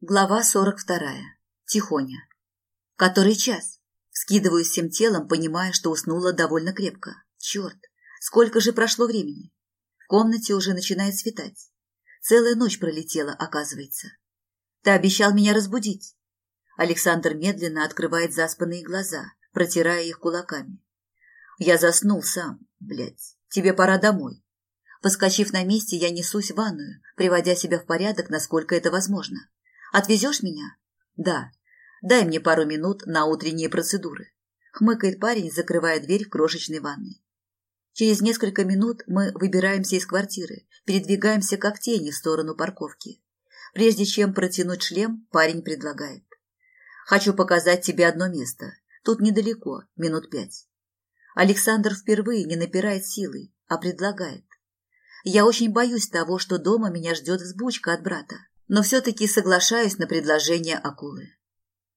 Глава сорок вторая. Тихоня. Который час? Скидываюсь всем телом, понимая, что уснула довольно крепко. Черт, сколько же прошло времени? В комнате уже начинает светать. Целая ночь пролетела, оказывается. Ты обещал меня разбудить. Александр медленно открывает заспанные глаза, протирая их кулаками. Я заснул сам, блядь. Тебе пора домой. Поскочив на месте, я несусь в ванную, приводя себя в порядок, насколько это возможно. Отвезешь меня? Да. Дай мне пару минут на утренние процедуры. Хмыкает парень, закрывая дверь в крошечной ванной. Через несколько минут мы выбираемся из квартиры, передвигаемся как тени в сторону парковки. Прежде чем протянуть шлем, парень предлагает. Хочу показать тебе одно место. Тут недалеко, минут пять. Александр впервые не напирает силой, а предлагает. Я очень боюсь того, что дома меня ждет взбучка от брата но все-таки соглашаюсь на предложение акулы.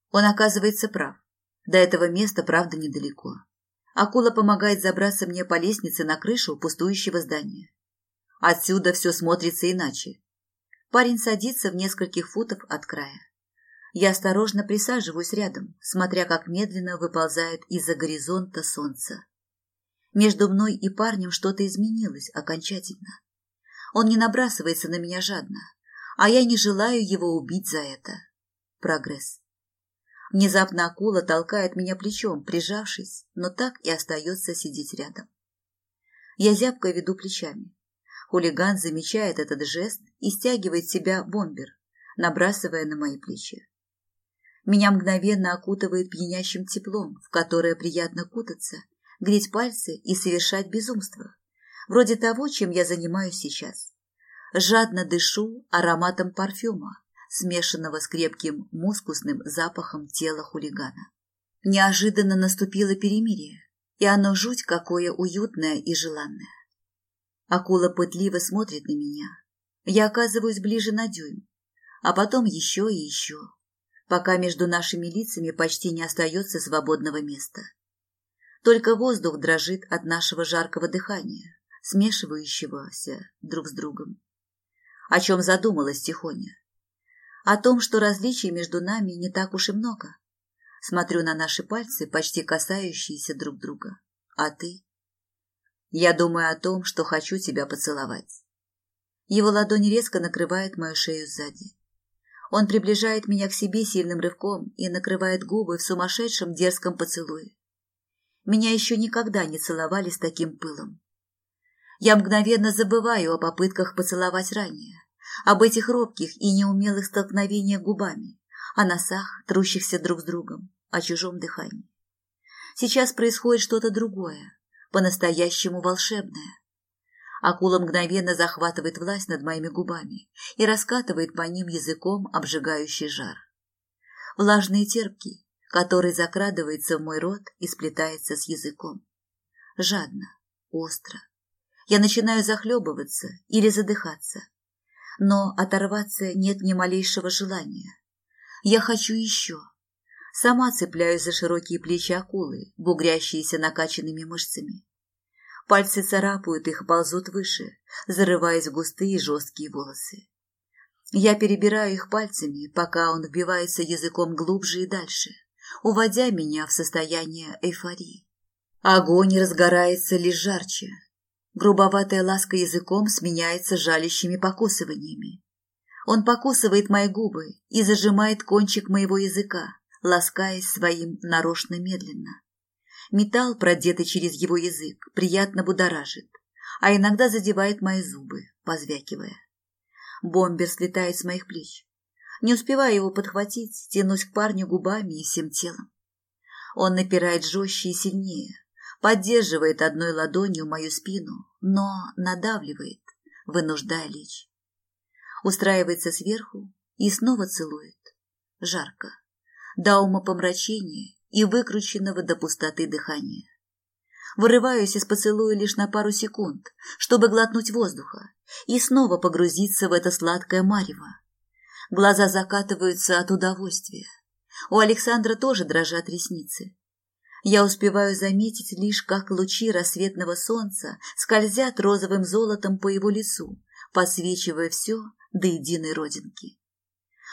Он оказывается прав. До этого места, правда, недалеко. Акула помогает забраться мне по лестнице на крышу пустующего здания. Отсюда все смотрится иначе. Парень садится в нескольких футов от края. Я осторожно присаживаюсь рядом, смотря как медленно выползает из-за горизонта солнце. Между мной и парнем что-то изменилось окончательно. Он не набрасывается на меня жадно, а я не желаю его убить за это. Прогресс. Внезапно акула толкает меня плечом, прижавшись, но так и остается сидеть рядом. Я зябко веду плечами. Хулиган замечает этот жест и стягивает себя бомбер, набрасывая на мои плечи. Меня мгновенно окутывает пьянящим теплом, в которое приятно кутаться, греть пальцы и совершать безумство, вроде того, чем я занимаюсь сейчас жадно дышу ароматом парфюма, смешанного с крепким мускусным запахом тела хулигана. Неожиданно наступило перемирие, и оно жуть какое уютное и желанное. Акула пытливо смотрит на меня. Я оказываюсь ближе на дюйм, а потом еще и еще, пока между нашими лицами почти не остается свободного места. Только воздух дрожит от нашего жаркого дыхания, смешивающегося друг с другом о чем задумалась Тихоня. О том, что различий между нами не так уж и много. Смотрю на наши пальцы, почти касающиеся друг друга. А ты? Я думаю о том, что хочу тебя поцеловать. Его ладонь резко накрывает мою шею сзади. Он приближает меня к себе сильным рывком и накрывает губы в сумасшедшем дерзком поцелуе. Меня еще никогда не целовали с таким пылом. Я мгновенно забываю о попытках поцеловать ранее, об этих робких и неумелых столкновениях губами, о носах, трущихся друг с другом, о чужом дыхании. Сейчас происходит что-то другое, по-настоящему волшебное. Акула мгновенно захватывает власть над моими губами и раскатывает по ним языком обжигающий жар. Влажный и терпкий, который закрадывается в мой рот и сплетается с языком. Жадно, остро, я начинаю захлебываться или задыхаться. Но оторваться нет ни малейшего желания. Я хочу еще. Сама цепляюсь за широкие плечи акулы, бугрящиеся накачанными мышцами. Пальцы царапают их ползут выше, зарываясь в густые жесткие волосы. Я перебираю их пальцами, пока он вбивается языком глубже и дальше, уводя меня в состояние эйфории. Огонь разгорается лишь жарче, Грубоватая ласка языком сменяется жалящими покусываниями. Он покусывает мои губы и зажимает кончик моего языка, ласкаясь своим нарочно медленно. Металл, продетый через его язык, приятно будоражит, а иногда задевает мои зубы, позвякивая. Бомбер слетает с моих плеч. Не успевая его подхватить, тянусь к парню губами и всем телом. Он напирает жестче и сильнее, поддерживает одной ладонью мою спину, но надавливает, вынуждая лечь. Устраивается сверху и снова целует. Жарко. До умопомрачения и выкрученного до пустоты дыхания. Вырываюсь из поцелуя лишь на пару секунд, чтобы глотнуть воздуха и снова погрузиться в это сладкое марево. Глаза закатываются от удовольствия. У Александра тоже дрожат ресницы. Я успеваю заметить лишь, как лучи рассветного солнца скользят розовым золотом по его лицу, посвечивая все до единой родинки.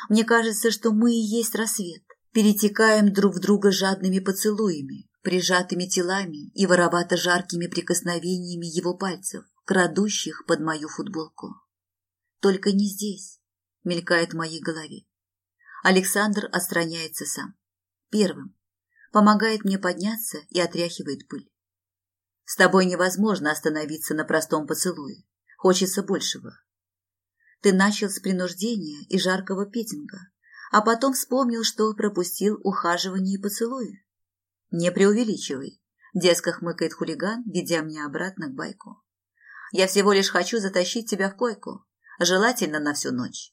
Мне кажется, что мы и есть рассвет. Перетекаем друг в друга жадными поцелуями, прижатыми телами и воровато-жаркими прикосновениями его пальцев, крадущих под мою футболку. Только не здесь, мелькает в моей голове. Александр отстраняется сам. Первым. Помогает мне подняться и отряхивает пыль. С тобой невозможно остановиться на простом поцелуе. Хочется большего. Ты начал с принуждения и жаркого петинга, а потом вспомнил, что пропустил ухаживание и поцелуи. Не преувеличивай, деско хмыкает хулиган, ведя меня обратно к байку. Я всего лишь хочу затащить тебя в койку, желательно на всю ночь.